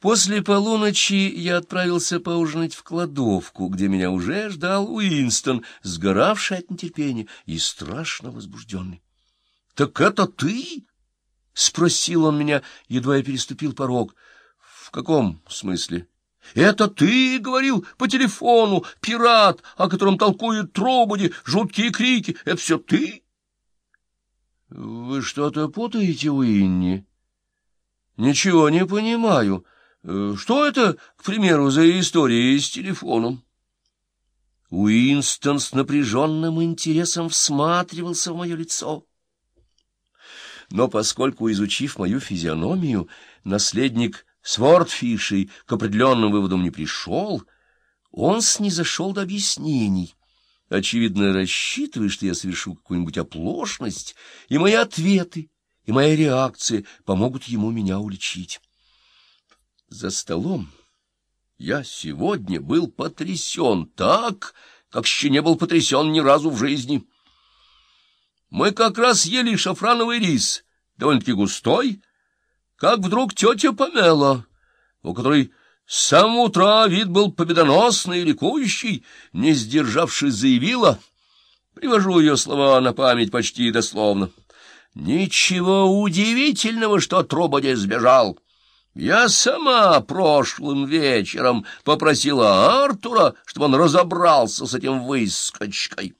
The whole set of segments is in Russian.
После полуночи я отправился поужинать в кладовку, где меня уже ждал Уинстон, сгоравший от нетерпения и страшно возбужденный. — Так это ты? — спросил он меня, едва я переступил порог. — В каком смысле? — Это ты, — говорил, — по телефону, пират, о котором толкуют тробуди, жуткие крики. Это все ты? — Вы что-то путаете, Уинни? — Ничего не понимаю. — что это, к примеру, за история с телефоном? Уинстон с напряженным интересом всматривался в мое лицо. Но поскольку, изучив мою физиономию, наследник Свортфишей к определенным выводам не пришел, он снизошел до объяснений, очевидно рассчитывая, что я совершу какую-нибудь оплошность, и мои ответы, и моя реакция помогут ему меня уличить. За столом я сегодня был потрясен так, как еще не был потрясен ни разу в жизни. Мы как раз ели шафрановый рис, довольно-таки густой, как вдруг тетя Памела, у которой с самого утра вид был победоносный и ликующий, не сдержавшись, заявила, привожу ее слова на память почти дословно, «Ничего удивительного, что Трубоди сбежал». Я сама прошлым вечером попросила Артура, чтобы он разобрался с этим выскочкой.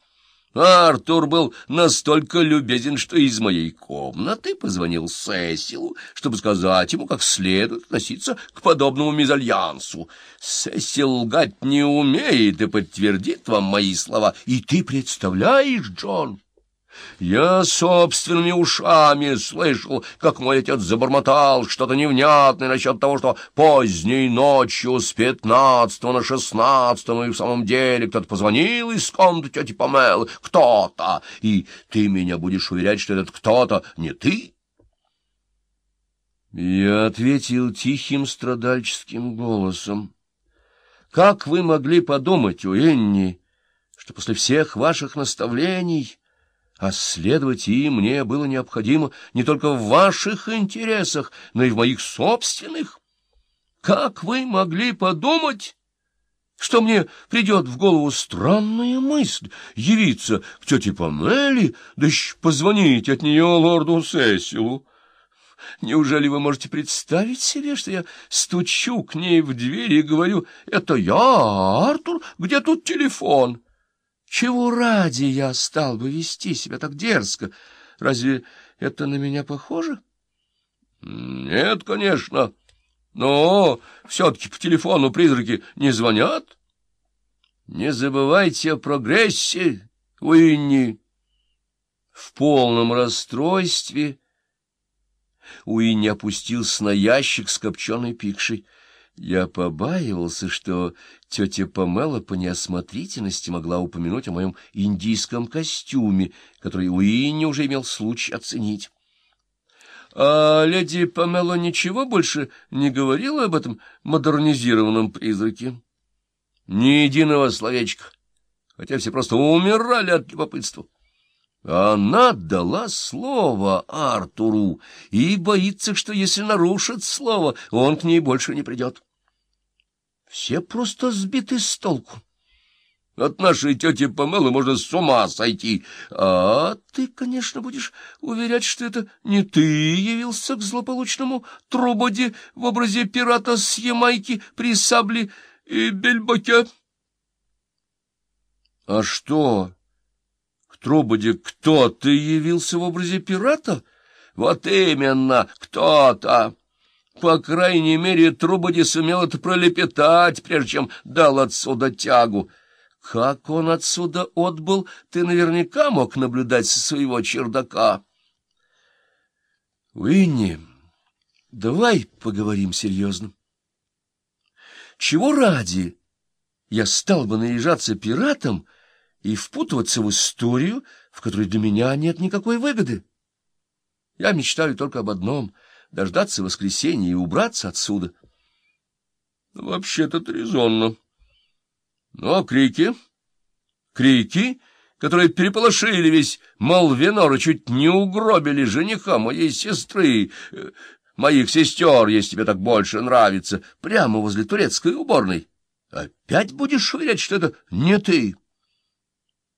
Артур был настолько любезен, что из моей комнаты позвонил Сесилу, чтобы сказать ему, как следует относиться к подобному мезальянсу. Сесил лгать не умеет и подтвердит вам мои слова. И ты представляешь, Джон... Я собственными ушами слышал, как мой отец забормотал что-то невнятное насчет того, что поздней ночью с пятнадцатого на шестнадцатого и в самом деле кто-то позвонил из комнаты тети Памелы, кто-то, и ты меня будешь уверять, что этот кто-то не ты? Я ответил тихим страдальческим голосом. Как вы могли подумать, Уэнни, что после всех ваших наставлений а следовать им мне было необходимо не только в ваших интересах, но и в моих собственных. Как вы могли подумать, что мне придет в голову странная мысль явиться к тете Памели, да еще позвонить от нее лорду Сесилу? Неужели вы можете представить себе, что я стучу к ней в дверь и говорю, «Это я, Артур, где тут телефон?» Чего ради я стал бы вести себя так дерзко? Разве это на меня похоже? Нет, конечно. Но все-таки по телефону призраки не звонят. Не забывайте о прогрессе, Уинни. В полном расстройстве Уинни опустился на ящик с копченой пикшей. Я побаивался, что тетя Памела по неосмотрительности могла упомянуть о моем индийском костюме, который Уинни уже имел случай оценить. — А леди Памела ничего больше не говорила об этом модернизированном призраке? — Ни единого словечка, хотя все просто умирали от любопытства. Она дала слово Артуру и боится, что если нарушит слово, он к ней больше не придет. Все просто сбиты с толку. От нашей тети Памелы можно с ума сойти. А ты, конечно, будешь уверять, что это не ты явился к злополучному Трубоде в образе пирата с Ямайки при сабле и бельбаке. — А что? К Трубоде кто-то явился в образе пирата? — Вот именно, кто-то. По крайней мере, Трубоди сумел это пролепетать, прежде чем дал отсюда тягу. Как он отсюда отбыл, ты наверняка мог наблюдать со своего чердака. Уинни, давай поговорим серьезно. Чего ради я стал бы наряжаться пиратом и впутываться в историю, в которой для меня нет никакой выгоды? Я мечтаю только об одном — дождаться воскресенья и убраться отсюда. Ну, вообще-то это а крики? Крики, которые переполошили весь Малвенор и чуть не угробили жениха моей сестры. моих сестер, если тебе так больше нравится, прямо возле турецкой уборной. Опять будешь уверять, что это не ты?»